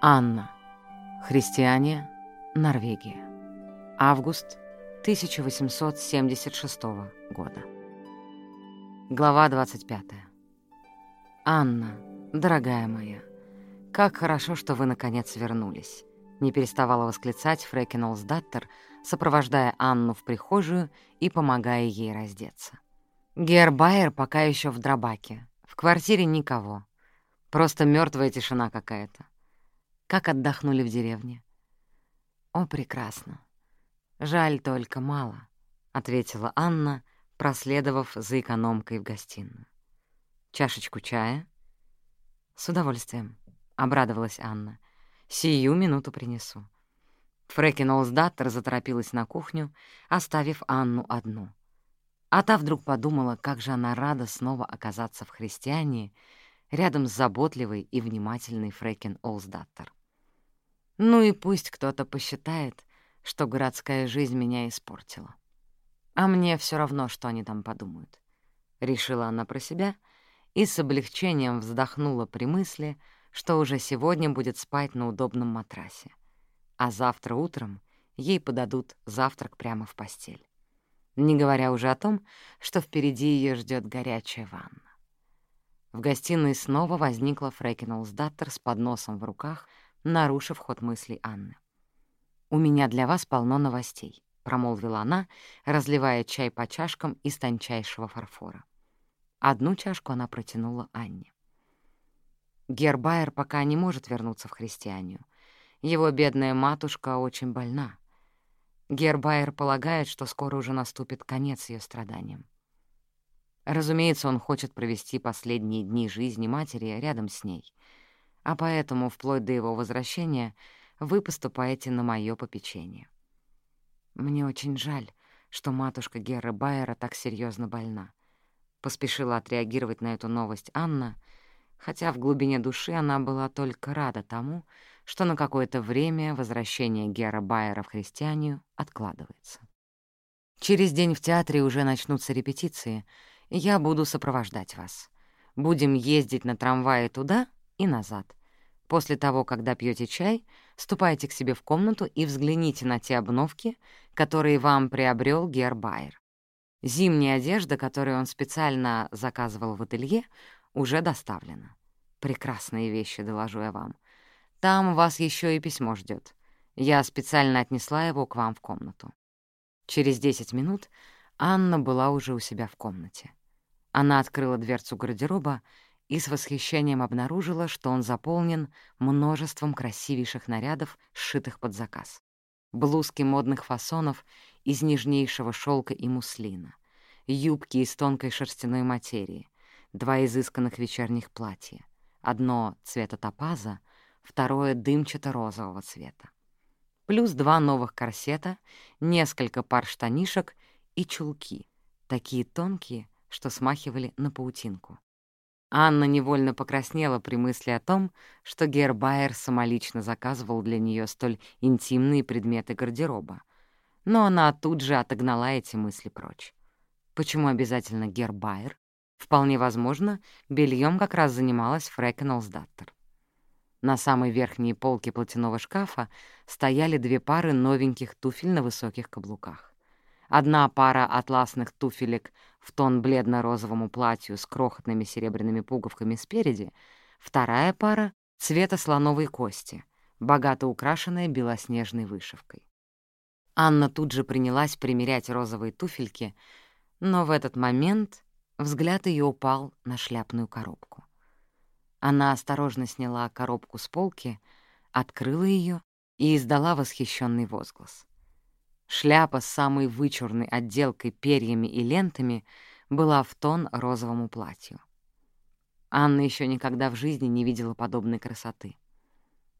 Анна. Христиане. Норвегия. Август 1876 года. Глава 25. «Анна, дорогая моя, как хорошо, что вы наконец вернулись», — не переставала восклицать Фрэкин Олсдаттер, сопровождая Анну в прихожую и помогая ей раздеться. Гербайер пока еще в дробаке. В квартире никого. Просто мертвая тишина какая-то. Как отдохнули в деревне? О, прекрасно. Жаль только мало, — ответила Анна, проследовав за экономкой в гостиную. Чашечку чая? С удовольствием, — обрадовалась Анна. Сию минуту принесу. Фрэкин Олсдаттер заторопилась на кухню, оставив Анну одну. А та вдруг подумала, как же она рада снова оказаться в христиане рядом с заботливой и внимательной Фрэкин Олсдаттер. Ну и пусть кто-то посчитает, что городская жизнь меня испортила. А мне все равно, что они там подумают. Решила она про себя — и с облегчением вздохнула при мысли, что уже сегодня будет спать на удобном матрасе, а завтра утром ей подадут завтрак прямо в постель. Не говоря уже о том, что впереди ее ждет горячая ванна. В гостиной снова возникла Фрэкин Олсдаттер с подносом в руках, нарушив ход мыслей Анны. «У меня для вас полно новостей», — промолвила она, разливая чай по чашкам из тончайшего фарфора. Одну чашку она протянула Анне. Гербайер пока не может вернуться в христианию. Его бедная матушка очень больна. Гербайер полагает, что скоро уже наступит конец ее страданиям. Разумеется, он хочет провести последние дни жизни матери рядом с ней, а поэтому вплоть до его возвращения вы поступаете на мое попечение. Мне очень жаль, что матушка Герра Байера так серьезно больна. Поспешила отреагировать на эту новость Анна, хотя в глубине души она была только рада тому, что на какое-то время возвращение Гера Байера в христианию откладывается. Через день в театре уже начнутся репетиции, и я буду сопровождать вас. Будем ездить на трамвае туда и назад. После того, когда пьете чай, ступайте к себе в комнату и взгляните на те обновки, которые вам приобрел Гер Байер. Зимняя одежда, которую он специально заказывал в ателье, уже доставлена. Прекрасные вещи, доложу я вам. Там вас еще и письмо ждет. Я специально отнесла его к вам в комнату. Через десять минут Анна была уже у себя в комнате. Она открыла дверцу гардероба и с восхищением обнаружила, что он заполнен множеством красивейших нарядов, сшитых под заказ. Блузки модных фасонов из нежнейшего шелка и муслина, юбки из тонкой шерстяной материи, два изысканных вечерних платья, одно цвета топаза, второе дымчато-розового цвета, плюс два новых корсета, несколько пар штанишек и чулки, такие тонкие, что смахивали на паутинку. Анна невольно покраснела при мысли о том, что Гербайер самолично заказывал для нее столь интимные предметы гардероба, но она тут же отогнала эти мысли прочь. Почему обязательно Гербайер? Вполне возможно, бельем как раз занималась Фрэкен Олсдаттер. На самой верхней полке платяного шкафа стояли две пары новеньких туфель на высоких каблуках. Одна пара атласных туфелек в тон бледно-розовому платью с крохотными серебряными пуговками спереди, вторая пара — цвета слоновой кости, богато украшенная белоснежной вышивкой. Анна тут же принялась примерять розовые туфельки, но в этот момент взгляд ее упал на шляпную коробку. Она осторожно сняла коробку с полки, открыла ее и издала восхищенный возглас. Шляпа с самой вычурной отделкой перьями и лентами была в тон розовому платью. Анна еще никогда в жизни не видела подобной красоты.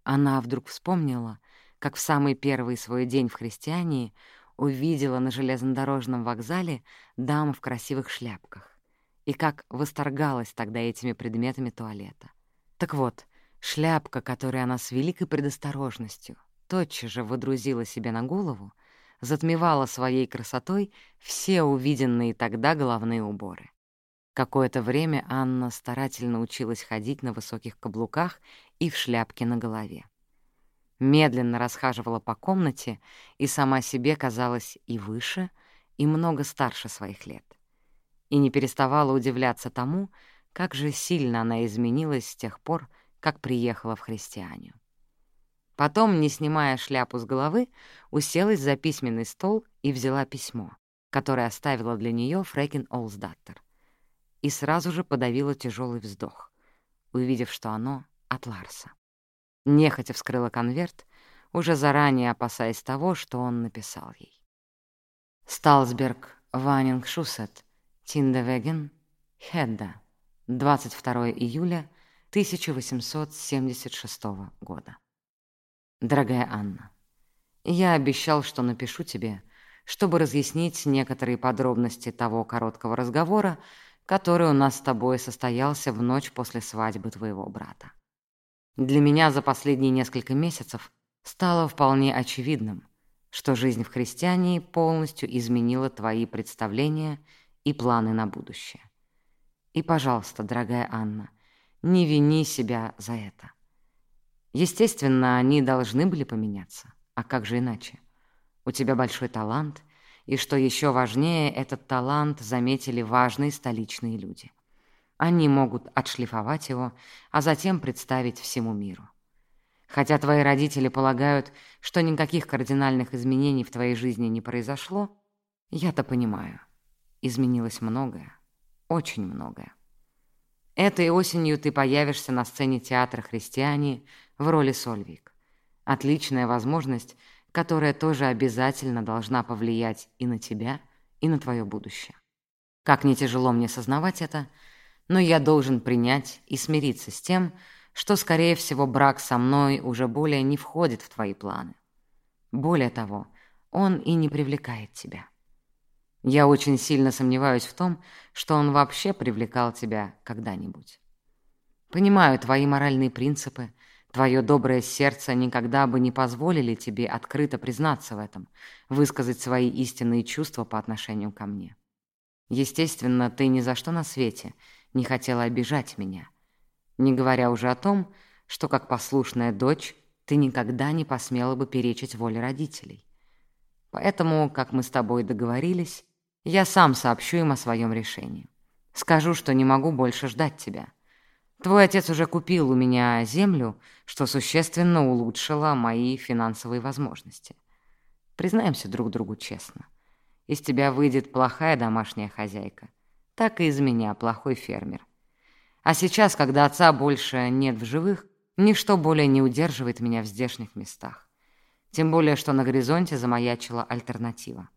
Она вдруг вспомнила, как в самый первый свой день в христиании увидела на железнодорожном вокзале дам в красивых шляпках и как восторгалась тогда этими предметами туалета. Так вот, шляпка, которую она с великой предосторожностью тотчас же выдрузила себе на голову, затмевала своей красотой все увиденные тогда головные уборы. Какое-то время Анна старательно училась ходить на высоких каблуках и в шляпке на голове. Медленно расхаживала по комнате и сама себе казалась и выше, и много старше своих лет. И не переставала удивляться тому, как же сильно она изменилась с тех пор, как приехала в христианию. Потом, не снимая шляпу с головы, уселась за письменный стол и взяла письмо, которое оставила для нее Фрекин Олсдаттер. И сразу же подавила тяжелый вздох, увидев, что оно от Ларса. Нехотя вскрыла конверт, уже заранее опасаясь того, что он написал ей. «Сталсберг, Ванинг Шусет, Тиндевеген, Хедда, 22 июля 1876 года». Дорогая Анна, я обещал, что напишу тебе, чтобы разъяснить некоторые подробности того короткого разговора, который у нас с тобой состоялся в ночь после свадьбы твоего брата. Для меня за последние несколько месяцев стало вполне очевидным, что жизнь в христиане полностью изменила твои представления и планы на будущее. И, пожалуйста, дорогая Анна, не вини себя за это. Естественно, они должны были поменяться. А как же иначе? У тебя большой талант, и, что еще важнее, этот талант заметили важные столичные люди. Они могут отшлифовать его, а затем представить всему миру. Хотя твои родители полагают, что никаких кардинальных изменений в твоей жизни не произошло, я-то понимаю. Изменилось многое, очень многое. Этой осенью ты появишься на сцене театра «Христиане» в роли Сольвик. Отличная возможность, которая тоже обязательно должна повлиять и на тебя, и на твое будущее. Как не тяжело мне сознавать это, но я должен принять и смириться с тем, что, скорее всего, брак со мной уже более не входит в твои планы. Более того, он и не привлекает тебя. Я очень сильно сомневаюсь в том, что он вообще привлекал тебя когда-нибудь. Понимаю твои моральные принципы, твое доброе сердце никогда бы не позволили тебе открыто признаться в этом, высказать свои истинные чувства по отношению ко мне. Естественно, ты ни за что на свете не хотела обижать меня, не говоря уже о том, что как послушная дочь ты никогда не посмела бы перечить воле родителей. Поэтому, как мы с тобой договорились, я сам сообщу им о своем решении. Скажу, что не могу больше ждать тебя. Твой отец уже купил у меня землю, что существенно улучшило мои финансовые возможности. Признаемся друг другу честно. Из тебя выйдет плохая домашняя хозяйка. Так и из меня плохой фермер. А сейчас, когда отца больше нет в живых, ничто более не удерживает меня в здешних местах. Тем более, что на горизонте замаячила альтернатива.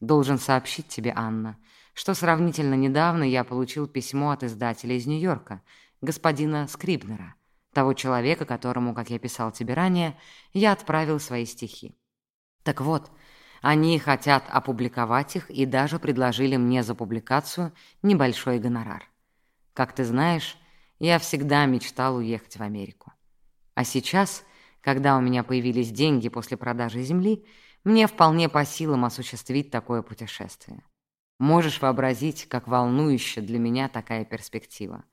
Должен сообщить тебе, Анна, что сравнительно недавно я получил письмо от издателя из Нью-Йорка, господина Скрибнера, того человека, которому, как я писал тебе ранее, я отправил свои стихи. Так вот, они хотят опубликовать их и даже предложили мне за публикацию небольшой гонорар. Как ты знаешь, я всегда мечтал уехать в Америку. А сейчас, когда у меня появились деньги после продажи земли, мне вполне по силам осуществить такое путешествие. Можешь вообразить, как волнующая для меня такая перспектива.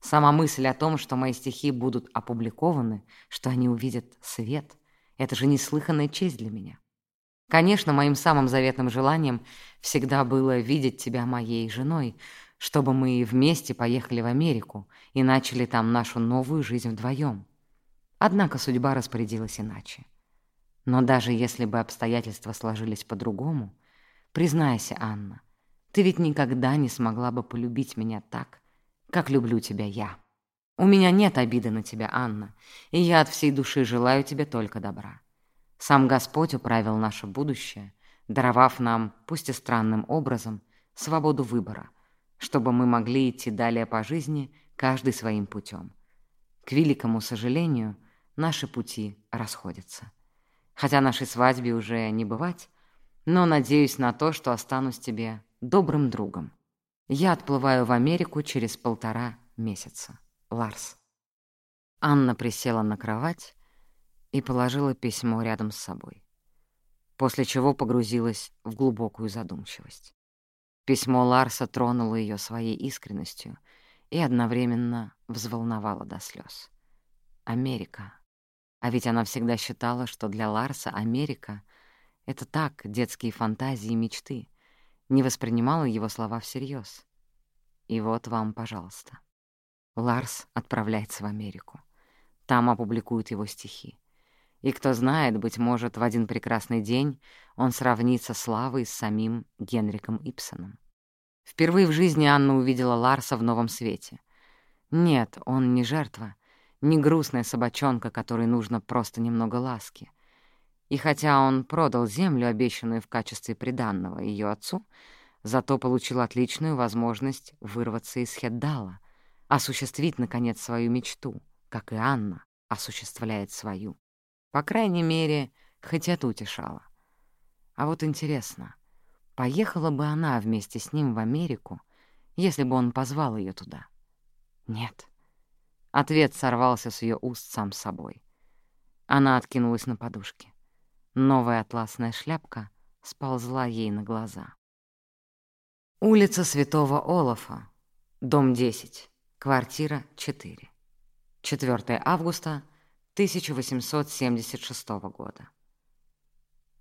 Сама мысль о том, что мои стихи будут опубликованы, что они увидят свет, это же неслыханная честь для меня. Конечно, моим самым заветным желанием всегда было видеть тебя моей женой, чтобы мы вместе поехали в Америку и начали там нашу новую жизнь вдвоем. Однако судьба распорядилась иначе. Но даже если бы обстоятельства сложились по-другому, признайся, Анна, ты ведь никогда не смогла бы полюбить меня так, как люблю тебя я. У меня нет обиды на тебя, Анна, и я от всей души желаю тебе только добра. Сам Господь управил наше будущее, даровав нам, пусть и странным образом, свободу выбора, чтобы мы могли идти далее по жизни, каждый своим путем. К великому сожалению, наши пути расходятся хотя нашей свадьбе уже не бывать, но надеюсь на то, что останусь тебе добрым другом. Я отплываю в Америку через полтора месяца. Ларс. Анна присела на кровать и положила письмо рядом с собой. после чего погрузилась в глубокую задумчивость. Письмо Ларса тронуло ее своей искренностью и одновременно взволновало до слез. Америка. А ведь она всегда считала, что для Ларса Америка — это так, детские фантазии и мечты, не воспринимала его слова всерьез. И вот вам, пожалуйста. Ларс отправляется в Америку. Там опубликуют его стихи. И кто знает, быть может, в один прекрасный день он сравнится славой с самим Генриком Ипсоном. Впервые в жизни Анна увидела Ларса в новом свете. Нет, он не жертва, не грустная собачонка, которой нужно просто немного ласки. И хотя он продал землю, обещанную в качестве приданного ее отцу, зато получил отличную возможность вырваться из Хеддала, осуществить, наконец, свою мечту, как и Анна осуществляет свою. По крайней мере, хоть это утешало. А вот интересно, поехала бы она вместе с ним в Америку, если бы он позвал ее туда? Нет. Ответ сорвался с ее уст сам собой. Она откинулась на подушке. Новая атласная шляпка сползла ей на глаза. Улица Святого Олафа, дом 10, квартира 4. 4 августа 1876 года.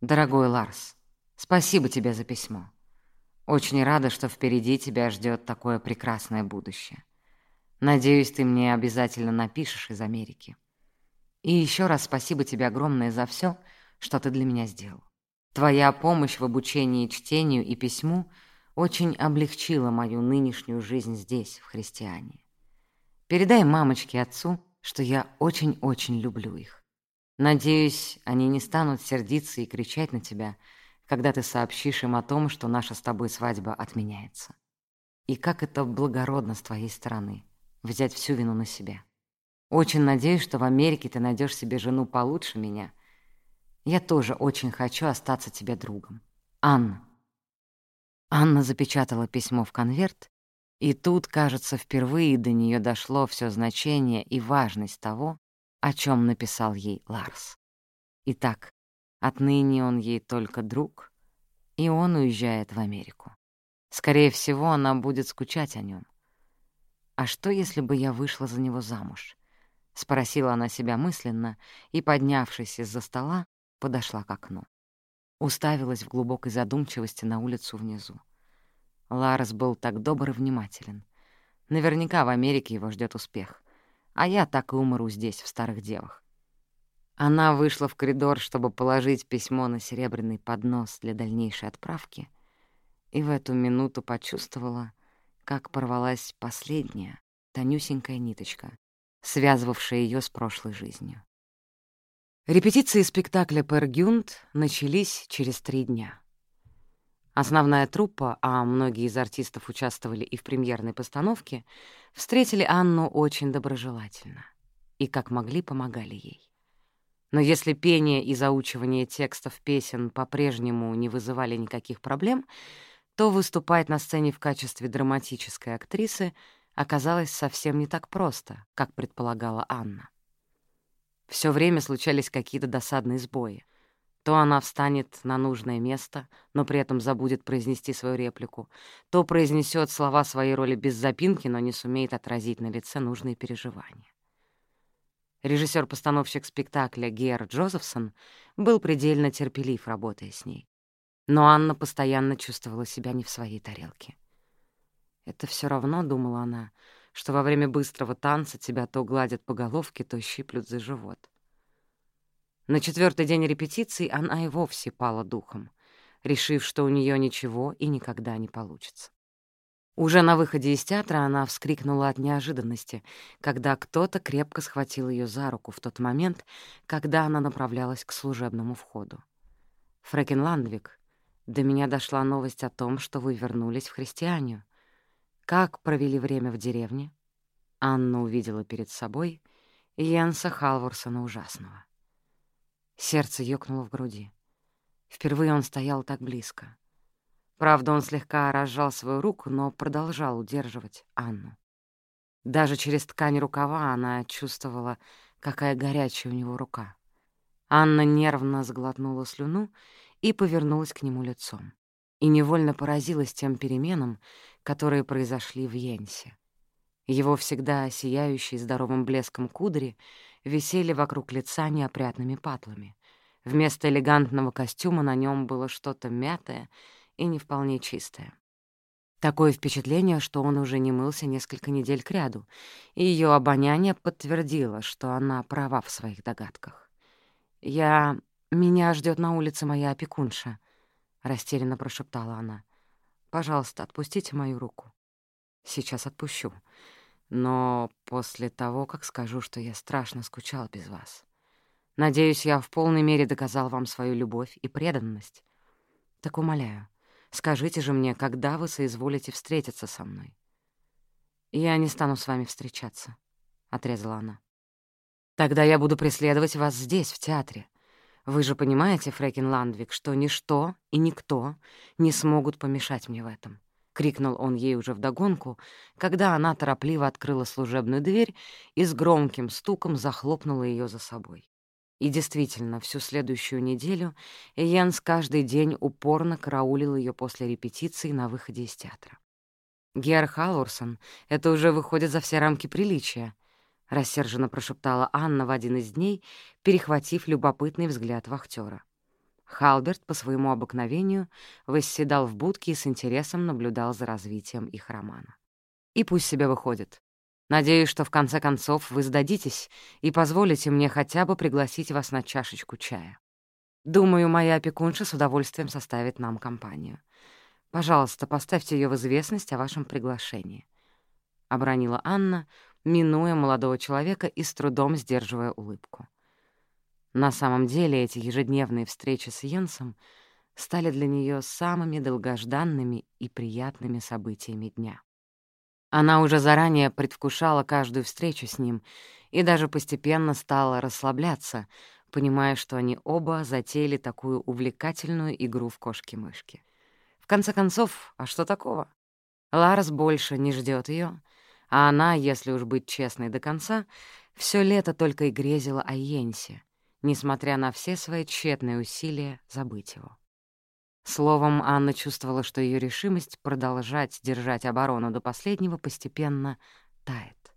Дорогой Ларс, спасибо тебе за письмо. Очень рада, что впереди тебя ждет такое прекрасное будущее. Надеюсь, ты мне обязательно напишешь из Америки. И еще раз спасибо тебе огромное за все, что ты для меня сделал. Твоя помощь в обучении чтению и письму очень облегчила мою нынешнюю жизнь здесь, в христиане. Передай мамочке и отцу, что я очень-очень люблю их. Надеюсь, они не станут сердиться и кричать на тебя, когда ты сообщишь им о том, что наша с тобой свадьба отменяется. И как это благородно с твоей стороны взять всю вину на себя. Очень надеюсь, что в Америке ты найдешь себе жену получше меня. Я тоже очень хочу остаться тебе другом. Анна. Анна запечатала письмо в конверт, и тут, кажется, впервые до нее дошло все значение и важность того, о чем написал ей Ларс. Итак, отныне он ей только друг, и он уезжает в Америку. Скорее всего, она будет скучать о нем. «А что, если бы я вышла за него замуж?» — спросила она себя мысленно и, поднявшись из-за стола, подошла к окну. Уставилась в глубокой задумчивости на улицу внизу. Ларес был так добр и внимателен. Наверняка в Америке его ждет успех. А я так и умру здесь, в Старых Девах. Она вышла в коридор, чтобы положить письмо на серебряный поднос для дальнейшей отправки, и в эту минуту почувствовала — как порвалась последняя, тонюсенькая ниточка, связывавшая ее с прошлой жизнью. Репетиции спектакля «Пергюнд» начались через три дня. Основная труппа, а многие из артистов участвовали и в премьерной постановке, встретили Анну очень доброжелательно и как могли помогали ей. Но если пение и заучивание текстов песен по-прежнему не вызывали никаких проблем — то выступать на сцене в качестве драматической актрисы оказалось совсем не так просто, как предполагала Анна. Все время случались какие-то досадные сбои. То она встанет на нужное место, но при этом забудет произнести свою реплику, то произнесет слова своей роли без запинки, но не сумеет отразить на лице нужные переживания. Режиссер-постановщик спектакля Гер Джозефсон был предельно терпелив, работая с ней. Но Анна постоянно чувствовала себя не в своей тарелке. «Это все равно», — думала она, — «что во время быстрого танца тебя то гладят по головке, то щиплют за живот». На четвертый день репетиции она и вовсе пала духом, решив, что у нее ничего и никогда не получится. Уже на выходе из театра она вскрикнула от неожиданности, когда кто-то крепко схватил ее за руку в тот момент, когда она направлялась к служебному входу. Фрекен Ландвик, до меня дошла новость о том, что вы вернулись в христианию. Как провели время в деревне? Анна увидела перед собой Йенса Халворсона ужасного. Сердце ёкнуло в груди. Впервые он стоял так близко. Правда, он слегка разжал свою руку, но продолжал удерживать Анну. Даже через ткань рукава она чувствовала, какая горячая у него рука. Анна нервно сглотнула слюну и повернулась к нему лицом. И невольно поразилась тем переменам, которые произошли в Йенсе. Его всегда сияющие здоровым блеском кудри висели вокруг лица неопрятными патлами. Вместо элегантного костюма на нем было что-то мятое и не вполне чистое. Такое впечатление, что он уже не мылся несколько недель кряду, и ее обоняние подтвердило, что она права в своих догадках. «Я... Меня ждет на улице моя опекунша», — растерянно прошептала она. «Пожалуйста, отпустите мою руку». «Сейчас отпущу. Но после того, как скажу, что я страшно скучал без вас. Надеюсь, я в полной мере доказал вам свою любовь и преданность. Так умоляю, скажите же мне, когда вы соизволите встретиться со мной?» «Я не стану с вами встречаться», — отрезала она. «Тогда я буду преследовать вас здесь, в театре. Вы же понимаете, Фрекин Ландвик, что ничто и никто не смогут помешать мне в этом. — крикнул он ей уже вдогонку, когда она торопливо открыла служебную дверь и с громким стуком захлопнула ее за собой. И действительно, всю следующую неделю Йенс каждый день упорно караулил ее после репетиции на выходе из театра. «Гер Халворсон, это уже выходит за все рамки приличия», — рассерженно прошептала Анна в один из дней, перехватив любопытный взгляд вахтера. Халберт по своему обыкновению восседал в будке и с интересом наблюдал за развитием их романа. «И пусть себе выходит. Надеюсь, что в конце концов вы сдадитесь и позволите мне хотя бы пригласить вас на чашечку чая. Думаю, моя опекунша с удовольствием составит нам компанию. Пожалуйста, поставьте ее в известность о вашем приглашении», — обронила Анна, минуя молодого человека и с трудом сдерживая улыбку. На самом деле эти ежедневные встречи с Йенсом стали для нее самыми долгожданными и приятными событиями дня. Она уже заранее предвкушала каждую встречу с ним и даже постепенно стала расслабляться, понимая, что они оба затеяли такую увлекательную игру в кошки-мышки. В конце концов, а что такого? Ларс больше не ждет ее, а она, если уж быть честной до конца, все лето только и грезила о Йенсе — несмотря на все свои тщетные усилия забыть его. Словом, Анна чувствовала, что ее решимость продолжать держать оборону до последнего постепенно тает.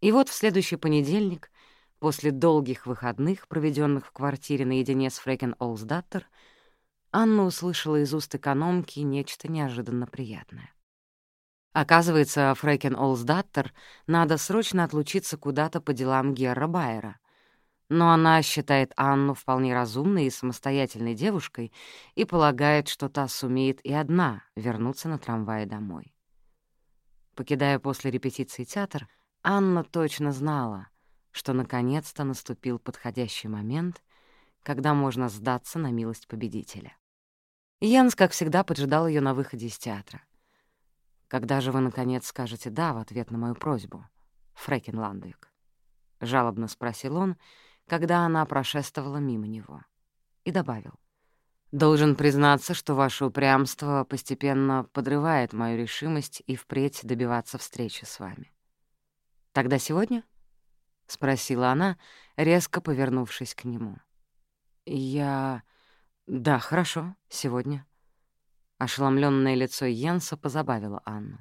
И вот в следующий понедельник, после долгих выходных, проведенных в квартире наедине с Фрекен Олсдаттер, Анна услышала из уст экономки нечто неожиданно приятное. Оказывается, Фрекен Олсдаттер надо срочно отлучиться куда-то по делам Герра Байера, но она считает Анну вполне разумной и самостоятельной девушкой и полагает, что та сумеет и одна вернуться на трамвае домой. Покидая после репетиции театр, Анна точно знала, что наконец-то наступил подходящий момент, когда можно сдаться на милость победителя. Янс, как всегда, поджидал ее на выходе из театра. «Когда же вы, наконец, скажете «да» в ответ на мою просьбу, Фрэкин Ландвик?» — жалобно спросил он, — когда она прошествовала мимо него, и добавил. «Должен признаться, что ваше упрямство постепенно подрывает мою решимость и впредь добиваться встречи с вами». «Тогда сегодня?» — спросила она, резко повернувшись к нему. «Я... Да, хорошо, сегодня». Ошеломленное лицо Йенса позабавило Анну.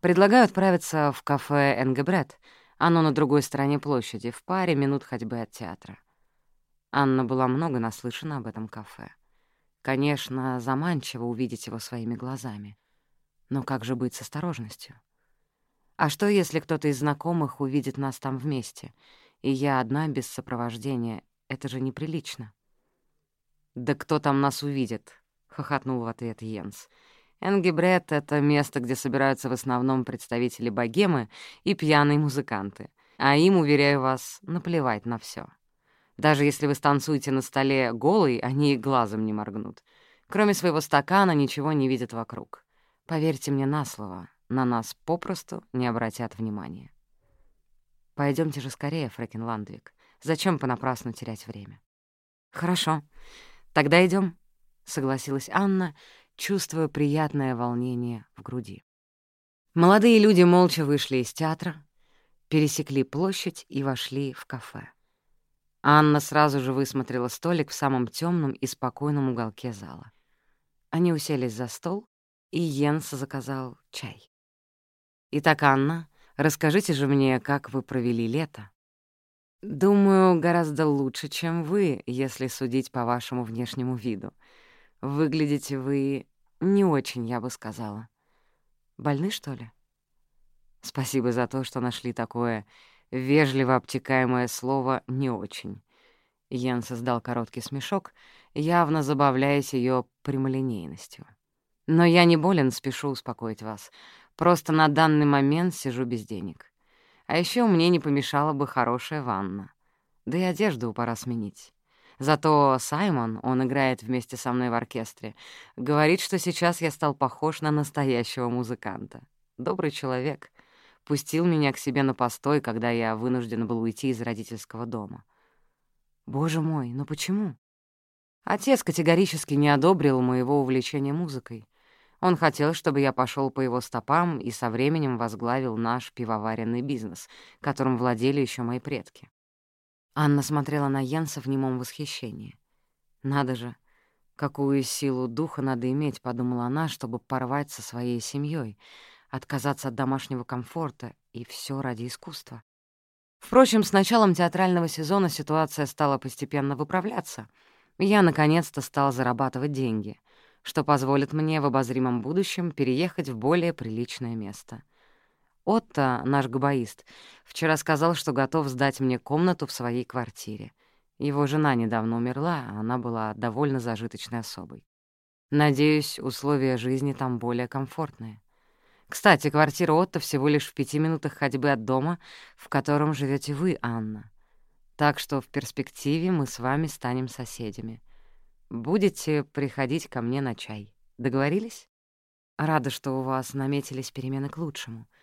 «Предлагаю отправиться в кафе «Энгебрет», оно на другой стороне площади, в паре минут ходьбы от театра. Анна была много наслышана об этом кафе. Конечно, заманчиво увидеть его своими глазами. Но как же быть с осторожностью? А что, если кто-то из знакомых увидит нас там вместе, и я одна без сопровождения? Это же неприлично. «Да кто там нас увидит?» — хохотнул в ответ Йенс. Энгибрет — это место, где собираются в основном представители богемы и пьяные музыканты. А им, уверяю вас, наплевать на все. Даже если вы станцуете на столе голый, они глазом не моргнут. Кроме своего стакана ничего не видят вокруг. Поверьте мне на слово, на нас попросту не обратят внимания. Пойдемте же скорее, Фрэкин Ландвик. Зачем понапрасну терять время? Хорошо, тогда идем, согласилась Анна чувствуя приятное волнение в груди. Молодые люди молча вышли из театра, пересекли площадь и вошли в кафе. Анна сразу же высмотрела столик в самом темном и спокойном уголке зала. Они уселись за стол, и Йенс заказал чай. «Итак, Анна, расскажите же мне, как вы провели лето?» «Думаю, гораздо лучше, чем вы, если судить по вашему внешнему виду. Выглядите вы не очень, я бы сказала. Больны, что ли?» «Спасибо за то, что нашли такое Вежливо обтекаемое слово «не очень». Йен создал короткий смешок, явно забавляясь ее прямолинейностью. «Но я не болен, спешу успокоить вас. Просто на данный момент сижу без денег. А еще мне не помешала бы хорошая ванна. Да и одежду пора сменить. Зато Саймон, он играет вместе со мной в оркестре, говорит, что сейчас я стал похож на настоящего музыканта. Добрый человек пустил меня к себе на постой, когда я вынужден был уйти из родительского дома. Боже мой, но почему? Отец категорически не одобрил моего увлечения музыкой. Он хотел, чтобы я пошел по его стопам и со временем возглавил наш пивоваренный бизнес, которым владели еще мои предки. Анна смотрела на Йенса в немом восхищении. «Надо же, какую силу духа надо иметь», — подумала она, чтобы порвать со своей семьей, отказаться от домашнего комфорта, и все ради искусства. Впрочем, с началом театрального сезона ситуация стала постепенно выправляться. Я, наконец-то, стал зарабатывать деньги, что позволит мне в обозримом будущем переехать в более приличное место. Отто, наш габаист, вчера сказал, что готов сдать мне комнату в своей квартире. Его жена недавно умерла, а она была довольно зажиточной особой. Надеюсь, условия жизни там более комфортные. Кстати, квартира Отто всего лишь в пяти минутах ходьбы от дома, в котором живете вы, Анна. Так что в перспективе мы с вами станем соседями. Будете приходить ко мне на чай. Договорились? Рада, что у вас наметились перемены к лучшему, —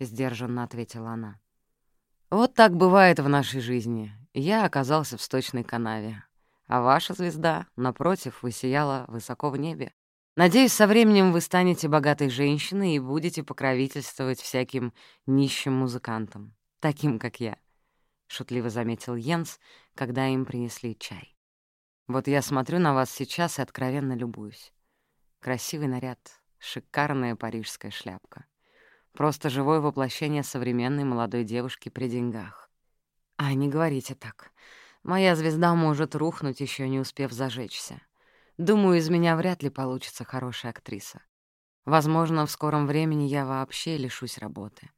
сдержанно ответила она. Вот так бывает в нашей жизни. Я оказался в сточной канаве, а ваша звезда, напротив, высияла высоко в небе. Надеюсь, со временем вы станете богатой женщиной и будете покровительствовать всяким нищим музыкантам, таким, как я», — шутливо заметил Йенс, когда им принесли чай. «Вот я смотрю на вас сейчас и откровенно любуюсь. Красивый наряд, шикарная парижская шляпка. Просто живое воплощение современной молодой девушки при деньгах. А не говорите так. Моя звезда может рухнуть, еще не успев зажечься. Думаю, из меня вряд ли получится хорошая актриса. Возможно, в скором времени я вообще лишусь работы.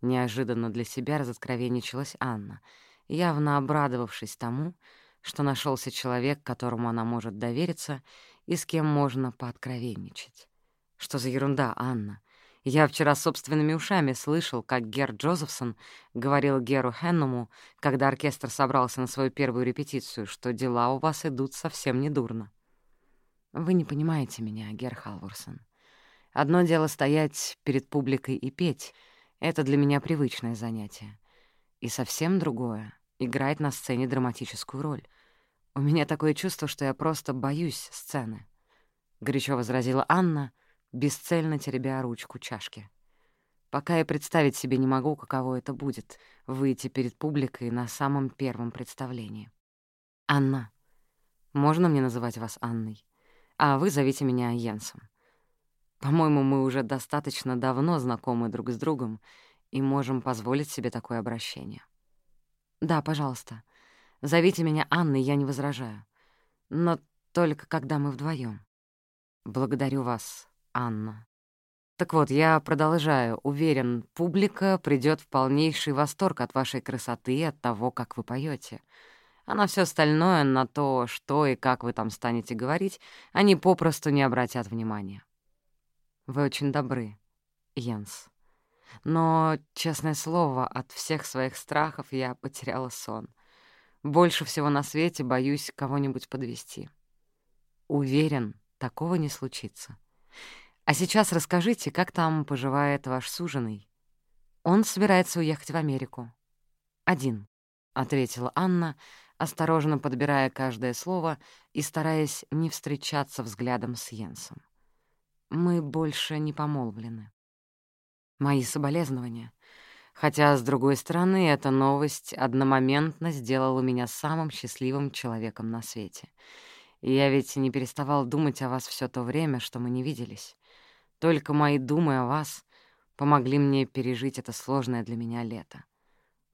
Неожиданно для себя разоткровенничалась Анна, явно обрадовавшись тому, что нашелся человек, которому она может довериться и с кем можно пооткровенничать. Что за ерунда, Анна? Я вчера собственными ушами слышал, как Гер Джозефсон говорил Геру Хенному, когда оркестр собрался на свою первую репетицию, что дела у вас идут совсем недурно. Вы не понимаете меня, Гер Халворсон. Одно дело стоять перед публикой и петь — это для меня привычное занятие. И совсем другое — играть на сцене драматическую роль. У меня такое чувство, что я просто боюсь сцены. Горячо возразила Анна, бесцельно теребя ручку чашки. Пока я представить себе не могу, каково это будет — выйти перед публикой на самом первом представлении. Анна. Можно мне называть вас Анной? а вы зовите меня Йенсом. По-моему, мы уже достаточно давно знакомы друг с другом и можем позволить себе такое обращение. Да, пожалуйста, зовите меня Анной, я не возражаю. Но только когда мы вдвоем. Благодарю вас, Анна. Так вот, я продолжаю. Уверен, публика придет в полнейший восторг от вашей красоты и от того, как вы поете а на все остальное, на то, что и как вы там станете говорить, они попросту не обратят внимания. Вы очень добры, Йенс. Но, честное слово, от всех своих страхов я потеряла сон. Больше всего на свете боюсь кого-нибудь подвести. Уверен, такого не случится. А сейчас расскажите, как там поживает ваш суженый? Он собирается уехать в Америку. Один, — ответила Анна, осторожно подбирая каждое слово и стараясь не встречаться взглядом с Йенсом. «Мы больше не помолвлены. Мои соболезнования. Хотя, с другой стороны, эта новость одномоментно сделала меня самым счастливым человеком на свете. И я ведь не переставал думать о вас все то время, что мы не виделись. Только мои думы о вас помогли мне пережить это сложное для меня лето.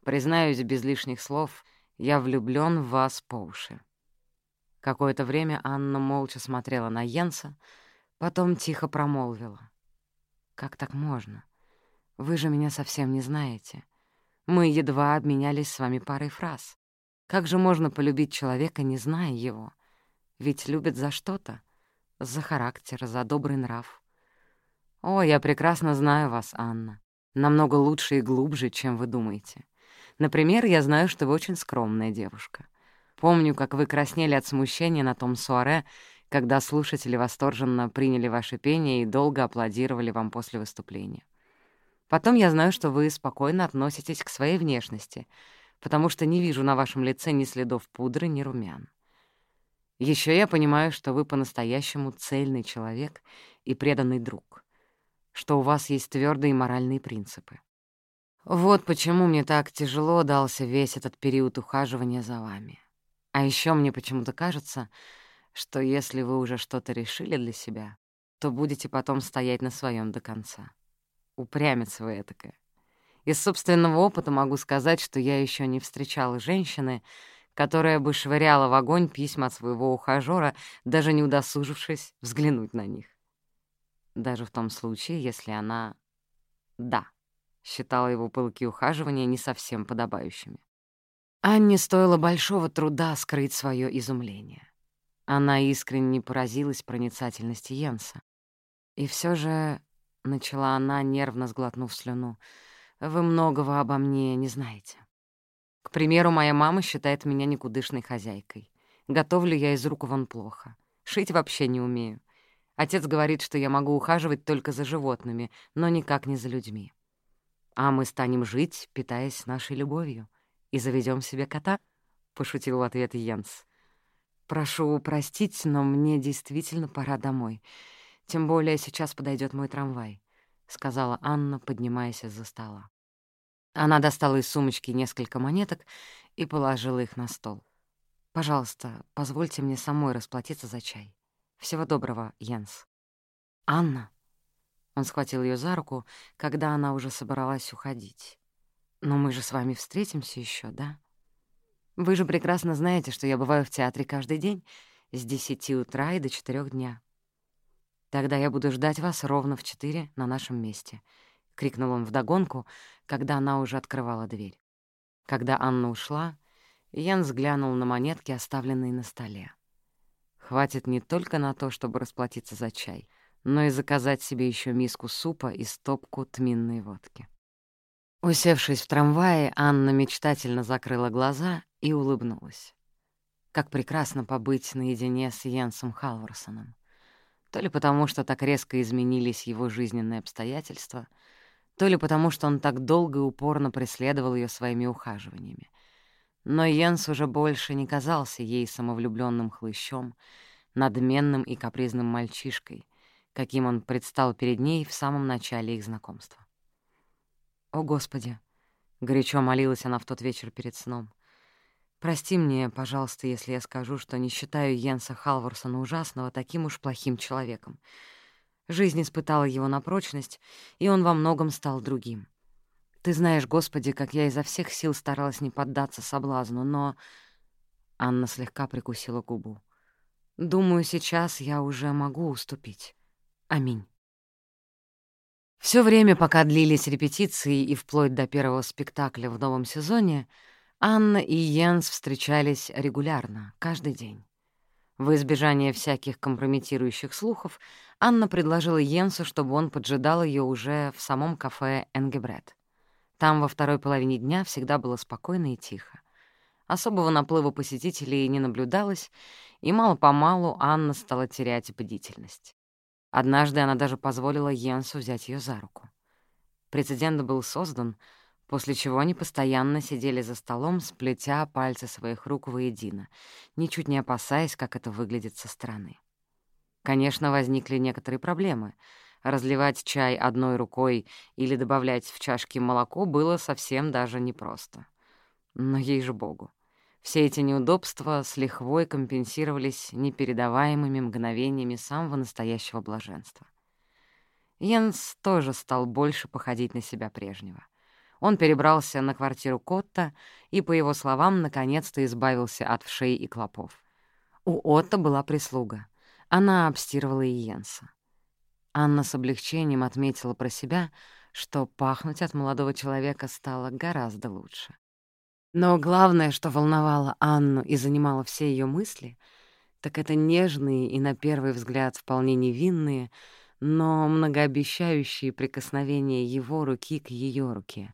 Признаюсь без лишних слов, я влюблён в вас по уши. Какое-то время Анна молча смотрела на Йенса, потом тихо промолвила. «Как так можно? Вы же меня совсем не знаете. Мы едва обменялись с вами парой фраз. Как же можно полюбить человека, не зная его? Ведь любят за что-то. За характер, за добрый нрав. О, я прекрасно знаю вас, Анна. Намного лучше и глубже, чем вы думаете. Например, я знаю, что вы очень скромная девушка. Помню, как вы краснели от смущения на том суаре, когда слушатели восторженно приняли ваше пение и долго аплодировали вам после выступления. Потом я знаю, что вы спокойно относитесь к своей внешности, потому что не вижу на вашем лице ни следов пудры, ни румян. Еще я понимаю, что вы по-настоящему цельный человек и преданный друг, что у вас есть твердые моральные принципы. Вот почему мне так тяжело дался весь этот период ухаживания за вами. А еще мне почему-то кажется, что если вы уже что-то решили для себя, то будете потом стоять на своем до конца. Упрямец вы этакая. Из собственного опыта могу сказать, что я еще не встречала женщины, которая бы швыряла в огонь письма от своего ухажёра, даже не удосужившись взглянуть на них. Даже в том случае, если она «да» считала его пылкие ухаживания не совсем подобающими. Анне стоило большого труда скрыть свое изумление. Она искренне поразилась проницательности Йенса. И все же — начала она, нервно сглотнув слюну. «Вы многого обо мне не знаете. К примеру, моя мама считает меня никудышной хозяйкой. Готовлю я из рук вон плохо. Шить вообще не умею. Отец говорит, что я могу ухаживать только за животными, но никак не за людьми. А мы станем жить, питаясь нашей любовью, и заведем себе кота?» — пошутил в ответ Йенс. «Прошу простить, но мне действительно пора домой. Тем более сейчас подойдет мой трамвай», — сказала Анна, поднимаясь из-за стола. Она достала из сумочки несколько монеток и положила их на стол. «Пожалуйста, позвольте мне самой расплатиться за чай. Всего доброго, Йенс». «Анна?» Он схватил ее за руку, когда она уже собралась уходить. «Но мы же с вами встретимся еще, да? Вы же прекрасно знаете, что я бываю в театре каждый день с десяти утра и до четырех дня. Тогда я буду ждать вас ровно в четыре на нашем месте», — крикнул он вдогонку, когда она уже открывала дверь. Когда Анна ушла, Ян взглянул на монетки, оставленные на столе. Хватит не только на то, чтобы расплатиться за чай, но и заказать себе еще миску супа и стопку тминной водки. Усевшись в трамвае, Анна мечтательно закрыла глаза и улыбнулась. Как прекрасно побыть наедине с Йенсом Халварсоном. То ли потому, что так резко изменились его жизненные обстоятельства, то ли потому, что он так долго и упорно преследовал ее своими ухаживаниями. Но Йенс уже больше не казался ей самовлюбленным хлыщом, надменным и капризным мальчишкой, каким он предстал перед ней в самом начале их знакомства. «О, Господи!» — горячо молилась она в тот вечер перед сном. Прости мне, пожалуйста, если я скажу, что не считаю Йенса Халварсона ужасного таким уж плохим человеком. Жизнь испытала его на прочность, и он во многом стал другим. Ты знаешь, Господи, как я изо всех сил старалась не поддаться соблазну, но...» Анна слегка прикусила губу. «Думаю, сейчас я уже могу уступить. Аминь». Все время, пока длились репетиции и вплоть до первого спектакля в новом сезоне, Анна и Йенс встречались регулярно, каждый день. В избежание всяких компрометирующих слухов Анна предложила Йенсу, чтобы он поджидал ее уже в самом кафе «Энгебрет». Там во второй половине дня всегда было спокойно и тихо. Особого наплыва посетителей не наблюдалось, и мало-помалу Анна стала терять бдительность. Однажды она даже позволила Йенсу взять ее за руку. Прецедент был создан — после чего они постоянно сидели за столом, сплетя пальцы своих рук воедино, ничуть не опасаясь, как это выглядит со стороны. Конечно, возникли некоторые проблемы. Разливать чай одной рукой или добавлять в чашки молоко было совсем даже непросто. Но ей же богу. Все эти неудобства с лихвой компенсировались непередаваемыми мгновениями самого настоящего блаженства. Йенс тоже стал больше походить на себя прежнего. Он перебрался на квартиру Котта и, по его словам, наконец-то избавился от вшей и клопов. У Отто была прислуга. Она обстирывала и Йенса. Анна с облегчением отметила про себя, что пахнуть от молодого человека стало гораздо лучше. Но главное, что волновало Анну и занимало все ее мысли, так это нежные и, на первый взгляд, вполне невинные, но многообещающие прикосновения его руки к ее руке,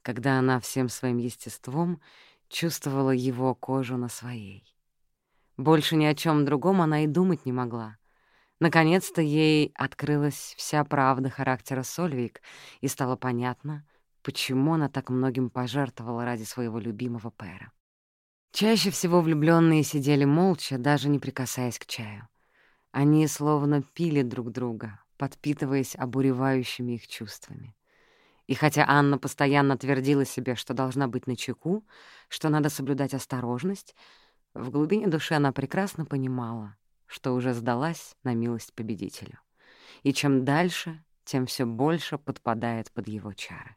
когда она всем своим естеством чувствовала его кожу на своей. Больше ни о чем другом она и думать не могла. Наконец-то ей открылась вся правда характера Сольвик, и стало понятно, почему она так многим пожертвовала ради своего любимого Пэра. Чаще всего влюбленные сидели молча, даже не прикасаясь к чаю. Они словно пили друг друга, подпитываясь обуревающими их чувствами. И хотя Анна постоянно твердила себе, что должна быть начеку, что надо соблюдать осторожность, в глубине души она прекрасно понимала, что уже сдалась на милость победителю. И чем дальше, тем все больше подпадает под его чары.